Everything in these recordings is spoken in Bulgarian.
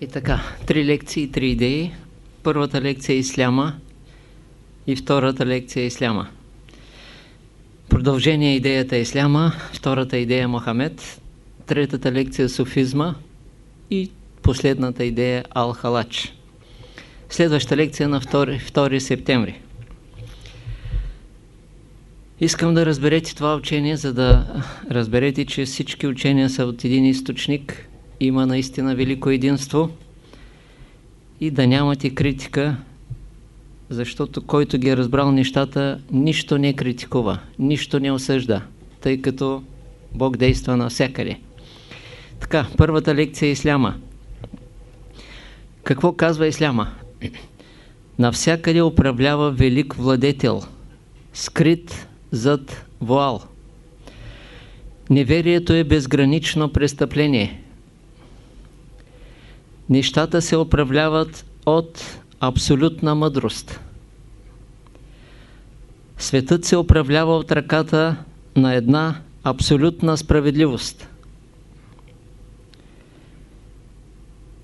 И така, три лекции три идеи. Първата лекция е Исляма и втората лекция е Исляма. Продължение идеята е Исляма, втората идея е Мохамед, третата лекция е Суфизма и последната идея е Ал-Халач. Следваща лекция на 2, 2 септември. Искам да разберете това учение, за да разберете, че всички учения са от един източник, има наистина велико единство и да нямате критика, защото който ги е разбрал нещата, нищо не критикува, нищо не осъжда, тъй като Бог действа навсякъде. Така, първата лекция е Исляма. Какво казва Исляма? Навсякъде управлява велик владетел, скрит зад вуал. Неверието е безгранично престъпление. Нещата се управляват от абсолютна мъдрост. Светът се управлява от ръката на една абсолютна справедливост.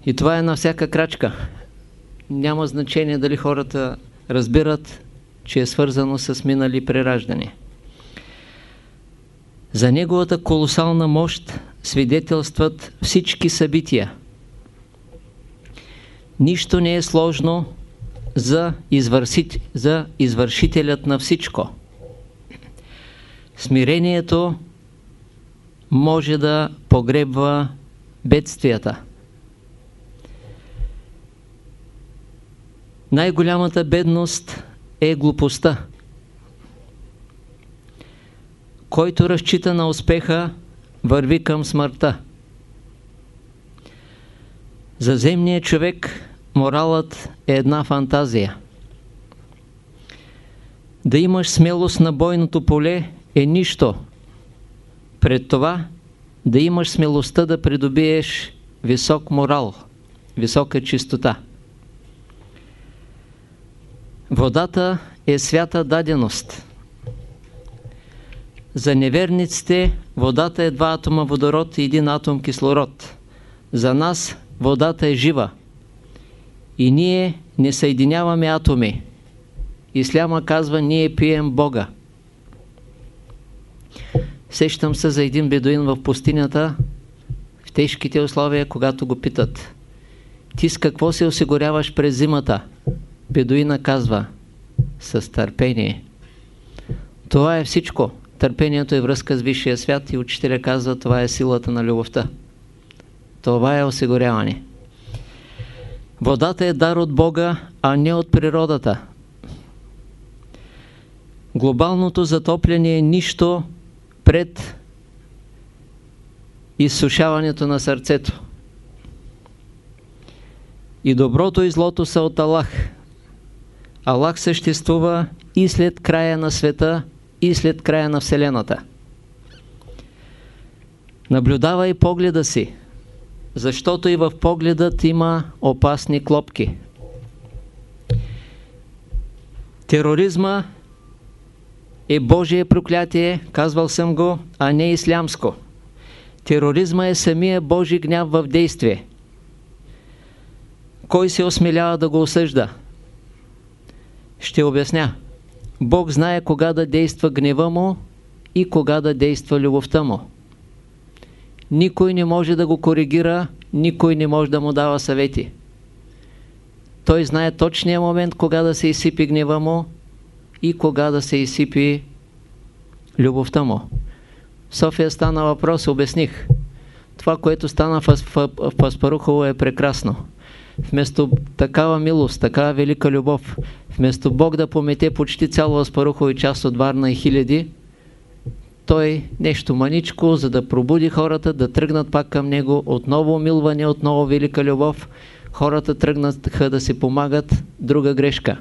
И това е на всяка крачка. Няма значение дали хората разбират, че е свързано с минали прераждане. За неговата колосална мощ свидетелстват всички събития. Нищо не е сложно за, извършит, за извършителят на всичко. Смирението може да погребва бедствията. Най-голямата бедност е глупостта. Който разчита на успеха, върви към смъртта. За земния човек моралът е една фантазия. Да имаш смелост на бойното поле е нищо. Пред това да имаш смелостта да придобиеш висок морал, висока чистота. Водата е свята даденост. За неверниците водата е два атома водород и един атом кислород. За нас водата е жива. И ние не съединяваме атоми. Исляма казва, ние пием Бога. Сещам се за един бедуин в пустинята, в тежките условия, когато го питат. Ти с какво се осигуряваш през зимата? Бедуина казва, с търпение. Това е всичко. Търпението е връзка с Висшия свят и учителя казва, това е силата на любовта. Това е осигуряване. Водата е дар от Бога, а не от природата. Глобалното затопляне е нищо пред изсушаването на сърцето. И доброто и злото са от Аллах. Аллах съществува и след края на света, и след края на Вселената. Наблюдавай погледа си, защото и в погледът има опасни клопки. Тероризма е Божие проклятие, казвал съм го, а не ислямско. Тероризма е самия Божи гняв в действие. Кой се осмелява да го осъжда? Ще обясня. Бог знае кога да действа гнева му и кога да действа любовта му. Никой не може да го коригира, никой не може да му дава съвети. Той знае точния момент кога да се изсипи гнева му и кога да се изсипи любовта му. София стана въпрос, обясних. Това, което стана в, в Паспарухово е прекрасно. Вместо такава милост, такава велика любов, вместо Бог да помете почти цяло Аспарухово и част от Варна и хиляди, той нещо маничко, за да пробуди хората, да тръгнат пак към него, отново умилване, отново велика любов. Хората тръгнаха да се помагат, друга грешка.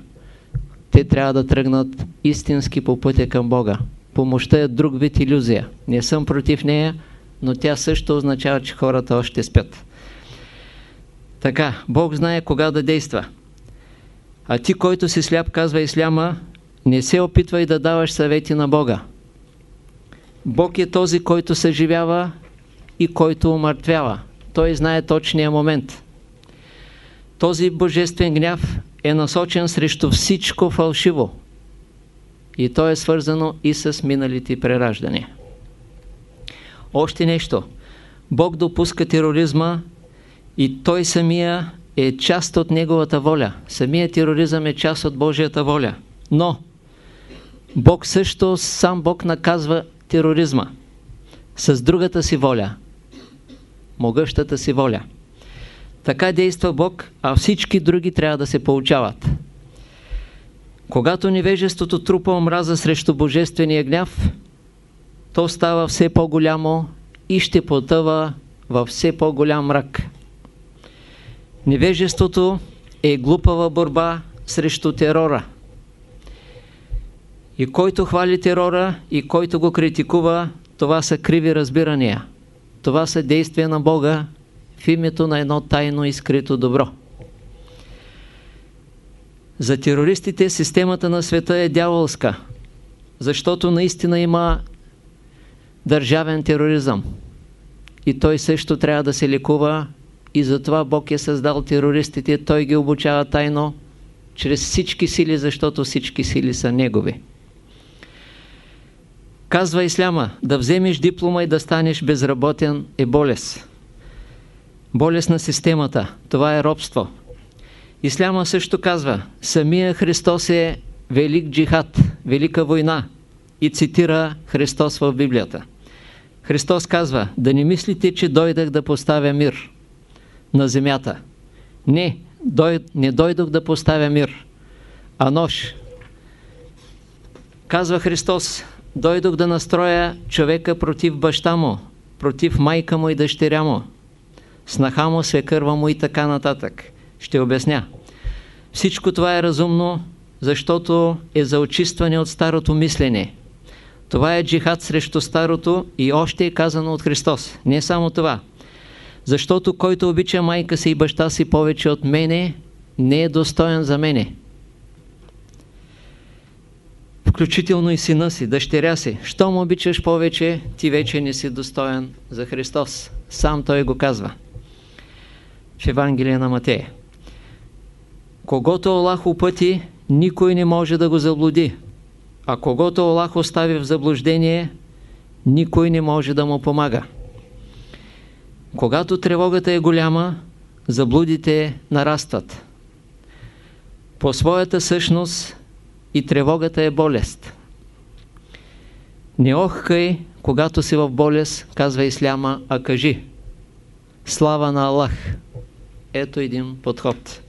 Те трябва да тръгнат истински по пътя към Бога. Помощта е друг вид иллюзия. Не съм против нея, но тя също означава, че хората още спят. Така, Бог знае кога да действа. А ти, който си сляп, казва Исляма, не се опитвай да даваш съвети на Бога. Бог е този, който съживява и който умъртвява. Той знае точния момент. Този божествен гняв е насочен срещу всичко фалшиво. И то е свързано и с миналите прераждания. Още нещо. Бог допуска тероризма и той самия е част от неговата воля. Самият тероризъм е част от Божията воля. Но Бог също, сам Бог наказва тероризма с другата си воля, могъщата си воля. Така действа Бог, а всички други трябва да се получават. Когато невежеството трупа омраза срещу Божествения гняв, то става все по-голямо и ще потъва във все по-голям мрак. Невежеството е глупава борба срещу терора. И който хвали терора и който го критикува, това са криви разбирания. Това са действия на Бога в името на едно тайно и скрито добро. За терористите системата на света е дяволска, защото наистина има държавен тероризъм. И той също трябва да се лекува и затова Бог е създал терористите, той ги обучава тайно, чрез всички сили, защото всички сили са Негови. Казва Исляма, да вземеш диплома и да станеш безработен е болест. Болест на системата. Това е робство. Исляма също казва, самия Христос е велик джихад, велика война и цитира Христос в Библията. Христос казва, да не мислите, че дойдах да поставя мир на земята. Не, дой, не дойдох да поставя мир, а нож. Казва Христос, дойдох да настроя човека против баща му, против майка му и дъщеря му, снаха му, свекърва му и така нататък. Ще обясня. Всичко това е разумно, защото е за очистване от старото мислене. Това е джихад срещу старото и още е казано от Христос. Не само това. Защото който обича майка си и баща си повече от мене, не е достоен за мене включително и сина си, дъщеря си. Що му обичаш повече, ти вече не си достоен за Христос. Сам той го казва. В Евангелие на Матея. Когато Аллах опъти, никой не може да го заблуди. А когато Аллах остави в заблуждение, никой не може да му помага. Когато тревогата е голяма, заблудите нарастват. По своята същност и тревогата е болест. Не охкай, когато си в болест, казва Исляма, а кажи Слава на Аллах! Ето един подход.